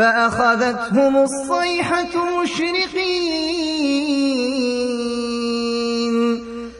فَأَخَذَتْهُمُ الصَّيْحَةُ مُشْرِقِينَ